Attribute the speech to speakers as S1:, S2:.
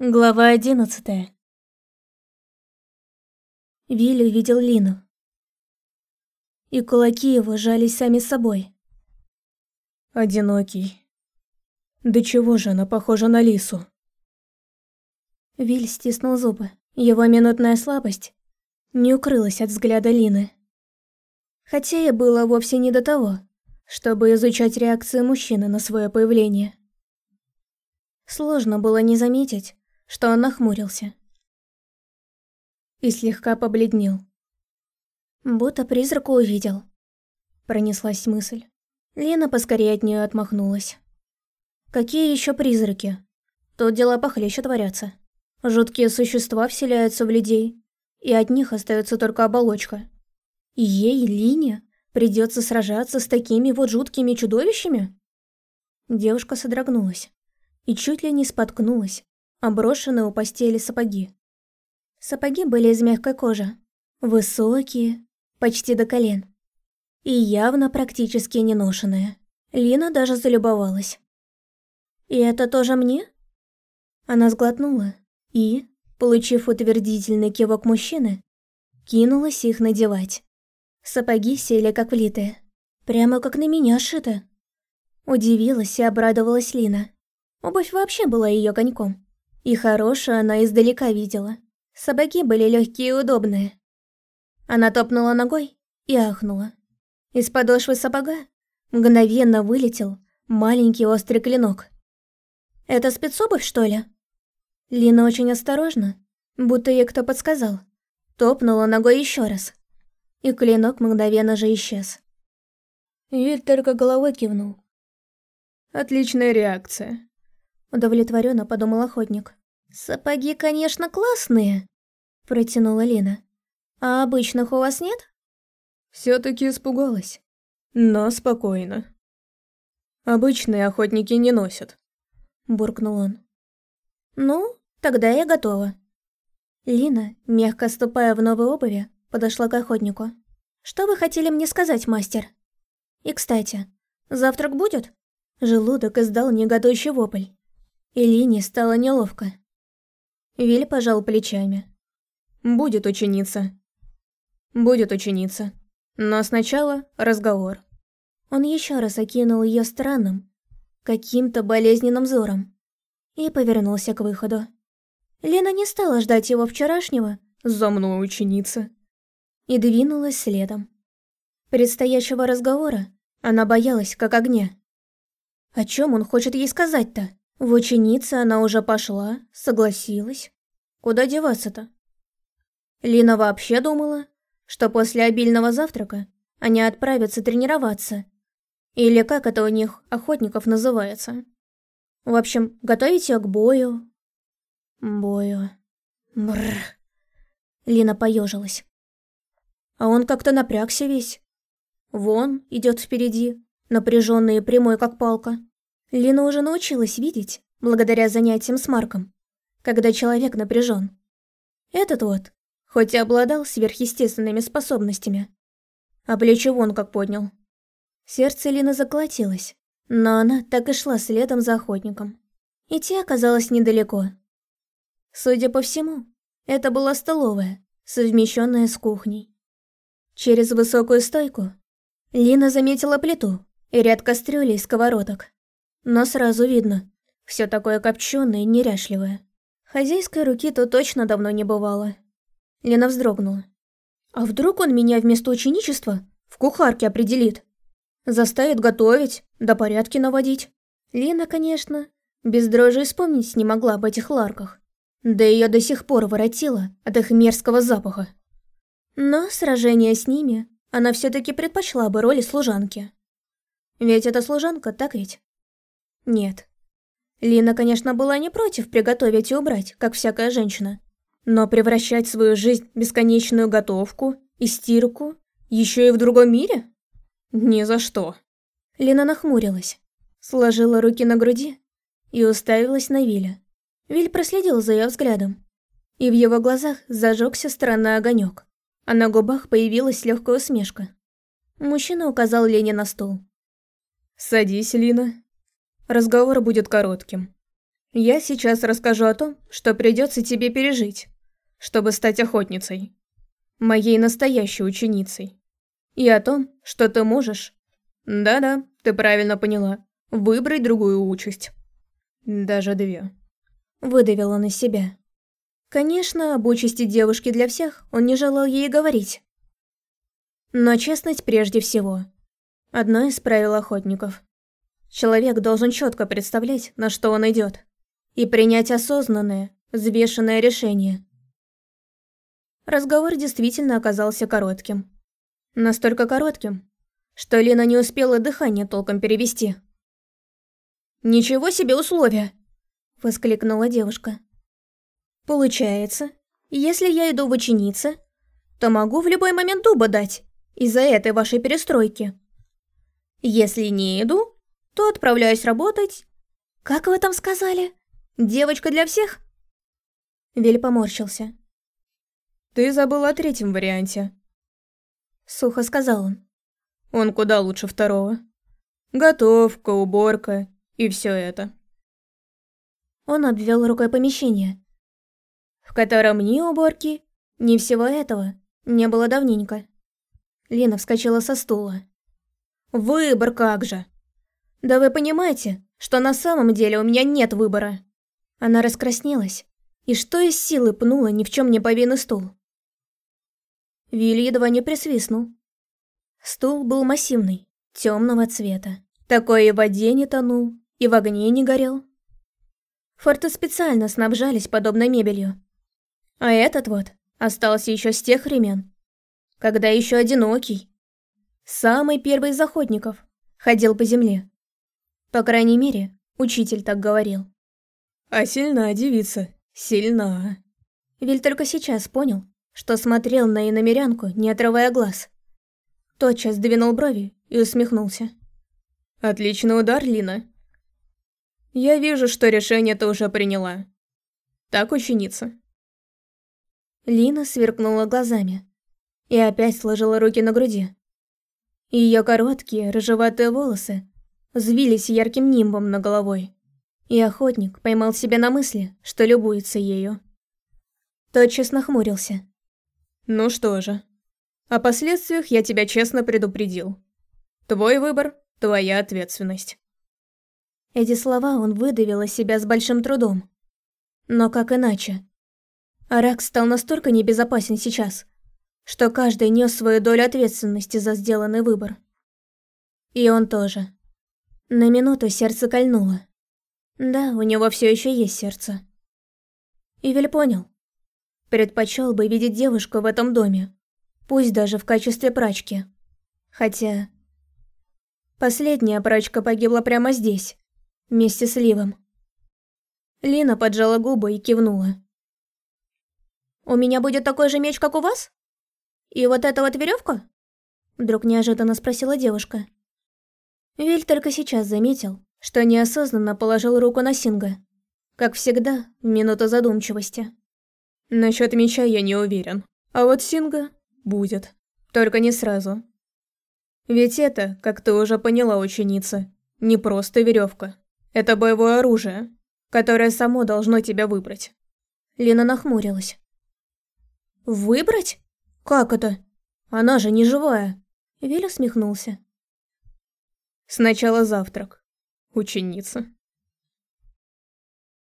S1: Глава одиннадцатая. Вилли увидел Лину. И кулаки его жались сами собой.
S2: Одинокий. Да чего же она похожа на лису?
S1: Виль стиснул зубы. Его минутная слабость не укрылась от взгляда Лины. Хотя и было вовсе не до того, чтобы изучать реакции мужчины на свое появление. Сложно было не заметить, что он нахмурился. И слегка побледнел. Будто призрака увидел. Пронеслась мысль. Лена поскорее от нее отмахнулась. Какие еще призраки? Тут дела похлеще творятся. Жуткие существа вселяются в людей, и от них остается только оболочка. Ей, Лине, придется сражаться с такими вот жуткими чудовищами? Девушка содрогнулась и чуть ли не споткнулась, оброшенные у постели сапоги. Сапоги были из мягкой кожи, высокие, почти до колен, и явно практически не ношенные. Лина даже залюбовалась. «И это тоже мне?» Она сглотнула и, получив утвердительный кивок мужчины, кинулась их надевать. Сапоги сели как влитые, прямо как на меня шито. Удивилась и обрадовалась Лина. Обувь вообще была ее коньком. И хорошую она издалека видела. Сапоги были легкие и удобные. Она топнула ногой и ахнула. Из подошвы сапога мгновенно вылетел маленький острый клинок. «Это спецобувь, что ли?» Лина очень осторожно, будто ей кто подсказал, топнула ногой еще раз. И клинок мгновенно же исчез.
S2: Виль только головой кивнул. Отличная реакция.
S1: Удовлетворенно подумал охотник. «Сапоги, конечно, классные», – протянула Лина. «А обычных у вас нет?»
S2: Все-таки испугалась. Но спокойно. Обычные охотники не носят.
S1: Буркнул он. Ну, тогда я готова. Лина, мягко ступая в новой обуви, подошла к охотнику. Что вы хотели мне сказать, мастер? И, кстати, завтрак будет? Желудок издал негодующий вопль. И Лине стало неловко. Виль пожал плечами.
S2: «Будет ученица. Будет ученица. Но сначала разговор».
S1: Он еще раз окинул ее странным, каким-то болезненным взором и повернулся к выходу. Лена не стала ждать его вчерашнего
S2: «За мной, ученица!»
S1: и двинулась следом. Предстоящего разговора она боялась как огня. О чем он хочет ей сказать-то? В ученице она уже пошла, согласилась. Куда деваться-то? Лина вообще думала, что после обильного завтрака они отправятся тренироваться. Или как это у них, охотников, называется. В общем, готовить ее к бою. Бою. Бррр. Лина поежилась. А он как-то напрягся весь. Вон идет впереди, напряженный и прямой, как палка. Лина уже научилась видеть, благодаря занятиям с Марком, когда человек напряжен. Этот вот, хоть и обладал сверхъестественными способностями, а плечо вон как поднял. Сердце Лины заколотилось, но она так и шла следом за охотником. Идти оказалось недалеко. Судя по всему, это была столовая, совмещенная с кухней. Через высокую стойку Лина заметила плиту и ряд кастрюлей и сковородок. Но сразу видно, все такое копченое и неряшливое. Хозяйской руки то точно давно не бывало. Лена вздрогнула. А вдруг он меня вместо ученичества в кухарке определит? Заставит готовить, да порядки наводить. Лена, конечно, без дрожи вспомнить не могла об этих ларках. Да ее до сих пор воротило от их мерзкого запаха. Но сражение с ними она все-таки предпочла бы роли служанки. Ведь это служанка, так ведь? Нет. Лина, конечно, была не против приготовить и убрать, как всякая женщина. Но превращать свою жизнь в бесконечную готовку и стирку еще и в другом мире? Ни за что. Лина нахмурилась, сложила руки на груди и уставилась на Виля. Виль проследил за ее взглядом, и в его глазах зажегся странный огонек, а на губах появилась легкая усмешка. Мужчина указал Лене на стол.
S2: «Садись, Лина», Разговор будет коротким. Я сейчас расскажу о том, что придется тебе пережить, чтобы стать охотницей. Моей настоящей ученицей. И о том, что ты можешь... Да-да, ты правильно поняла. Выбрать другую участь. Даже две.
S1: Выдавила на себя. Конечно, об участи девушки для всех он не желал ей говорить. Но честность прежде всего. Одно из правил охотников. Человек должен четко представлять, на что он идет, и принять осознанное, взвешенное решение. Разговор действительно оказался коротким. Настолько коротким, что Лина не успела дыхание толком перевести. «Ничего себе условия!» – воскликнула девушка. «Получается, если я иду в ученицы, то могу в любой момент дуба дать из-за этой вашей перестройки. Если не иду, то отправляюсь работать. Как вы там сказали? Девочка для всех?» Вель поморщился.
S2: «Ты забыл о третьем варианте», —
S1: сухо сказал он.
S2: «Он куда лучше второго. Готовка, уборка и все это».
S1: Он обвел рукой помещение, в котором ни уборки, ни всего этого не было давненько. Лена вскочила со стула. «Выбор как же! Да вы понимаете, что на самом деле у меня нет выбора!» Она раскраснелась и что из силы пнула ни в чем не повинный стул. Вилли едва не присвистнул. Стул был массивный, темного цвета. Такой и в воде не тонул, и в огне не горел. Форты специально снабжались подобной мебелью. А этот вот остался еще с тех времен, когда еще одинокий, самый первый из охотников, ходил по земле. По крайней мере, учитель так говорил.
S2: А сильна девица, сильна.
S1: Виль только сейчас понял, что смотрел на иномерянку, не отрывая глаз. Тотчас двинул брови и усмехнулся.
S2: «Отличный удар, Лина. Я вижу, что решение ты уже приняла. Так, ученица?»
S1: Лина сверкнула глазами и опять сложила руки на груди. Ее короткие, рыжеватые волосы взвились ярким нимбом на головой, и охотник поймал себя на мысли, что любуется ею. Тотчас нахмурился.
S2: Ну что же, о последствиях я тебя честно предупредил. Твой выбор, твоя ответственность.
S1: Эти слова он выдавил из себя с большим трудом. Но как иначе? Арак стал настолько небезопасен сейчас, что каждый нес свою долю ответственности за сделанный выбор. И он тоже. На минуту сердце кольнуло. Да, у него все еще есть сердце. Ивель понял, Предпочел бы видеть девушку в этом доме, пусть даже в качестве прачки. Хотя... Последняя прачка погибла прямо здесь, вместе с Ливом. Лина поджала губы и кивнула. «У меня будет такой же меч, как у вас? И вот эта вот веревка?» Вдруг неожиданно спросила девушка. Виль только сейчас заметил, что неосознанно положил руку на Синга. Как всегда, в минуту задумчивости.
S2: Насчет меча я не уверен. А вот Синга будет. Только не сразу. Ведь это, как ты уже поняла, ученица, не просто веревка. Это боевое оружие, которое само должно тебя выбрать.
S1: Лина нахмурилась. «Выбрать? Как это? Она же не живая!» Виля усмехнулся.
S2: «Сначала завтрак, ученица».